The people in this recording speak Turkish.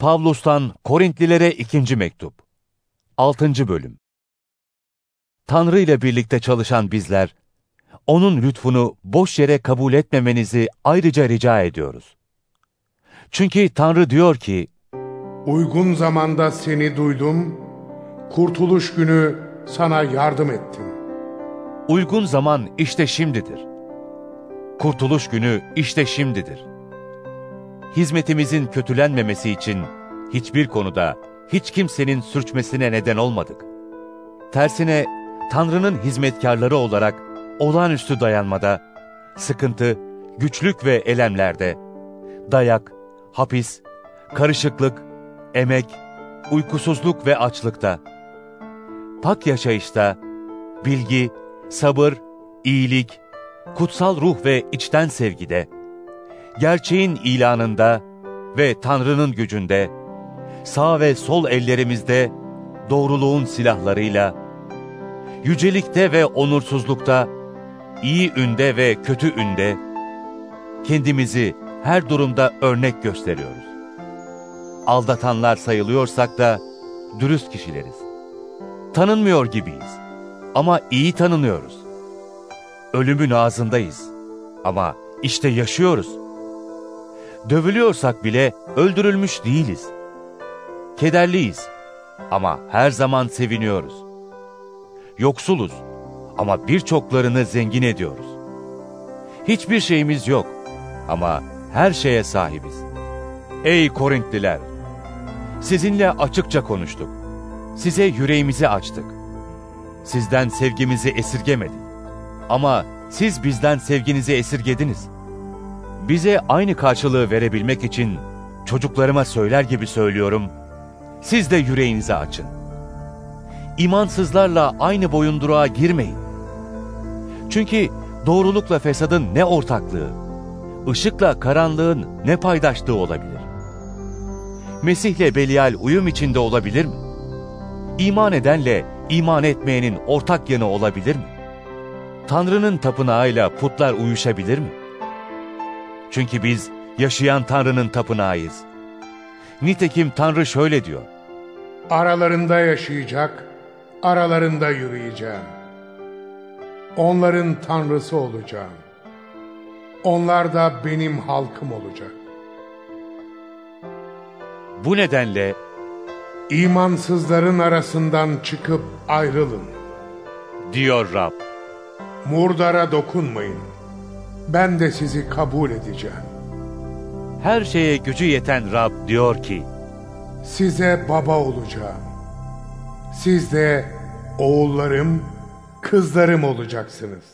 Pavlus'tan Korintlilere ikinci mektup. 6. bölüm. Tanrı ile birlikte çalışan bizler, onun lütfunu boş yere kabul etmemenizi ayrıca rica ediyoruz. Çünkü Tanrı diyor ki, Uygun zamanda seni duydum, kurtuluş günü sana yardım ettim. uygun zaman işte şimdidir. Kurtuluş günü işte şimdidir. Hizmetimizin kötülenmemesi için hiçbir konuda hiç kimsenin sürçmesine neden olmadık. Tersine Tanrı'nın hizmetkarları olarak olağanüstü dayanmada, sıkıntı, güçlük ve elemlerde, dayak, hapis, karışıklık, emek, uykusuzluk ve açlıkta, pak yaşayışta, bilgi, sabır, iyilik, kutsal ruh ve içten sevgide, gerçeğin ilanında ve Tanrı'nın gücünde, sağ ve sol ellerimizde doğruluğun silahlarıyla, yücelikte ve onursuzlukta, iyi ünde ve kötü ünde, kendimizi her durumda örnek gösteriyoruz. Aldatanlar sayılıyorsak da dürüst kişileriz. Tanınmıyor gibiyiz ama iyi tanınıyoruz. Ölümün ağzındayız ama işte yaşıyoruz. Dövülüyorsak bile öldürülmüş değiliz. Kederliyiz ama her zaman seviniyoruz. Yoksuluz ama birçoklarını zengin ediyoruz. Hiçbir şeyimiz yok ama her şeye sahibiz. Ey Korintliler! Sizinle açıkça konuştuk. Size yüreğimizi açtık. Sizden sevgimizi esirgemedik. Ama siz bizden sevginizi esirgediniz. Bize aynı karşılığı verebilmek için çocuklarıma söyler gibi söylüyorum. Siz de yüreğinizi açın. İmansızlarla aynı boyunduruğa girmeyin. Çünkü doğrulukla fesadın ne ortaklığı, ışıkla karanlığın ne paydaşlığı olabilir? Mesih'le Belial uyum içinde olabilir mi? İman edenle iman etmeyenin ortak yanı olabilir mi? Tanrı'nın tapınağıyla putlar uyuşabilir mi? Çünkü biz yaşayan Tanrı'nın tapınağıyız. Nitekim Tanrı şöyle diyor. Aralarında yaşayacak, aralarında yürüyeceğim. Onların tanrısı olacağım. Onlar da benim halkım olacak. Bu nedenle İmansızların arasından çıkıp ayrılın. diyor Rab, Murdara dokunmayın. Ben de sizi kabul edeceğim. her şeye gücü yeten Rab diyor ki, Size baba olacağım. Siz de oğullarım, kızlarım olacaksınız.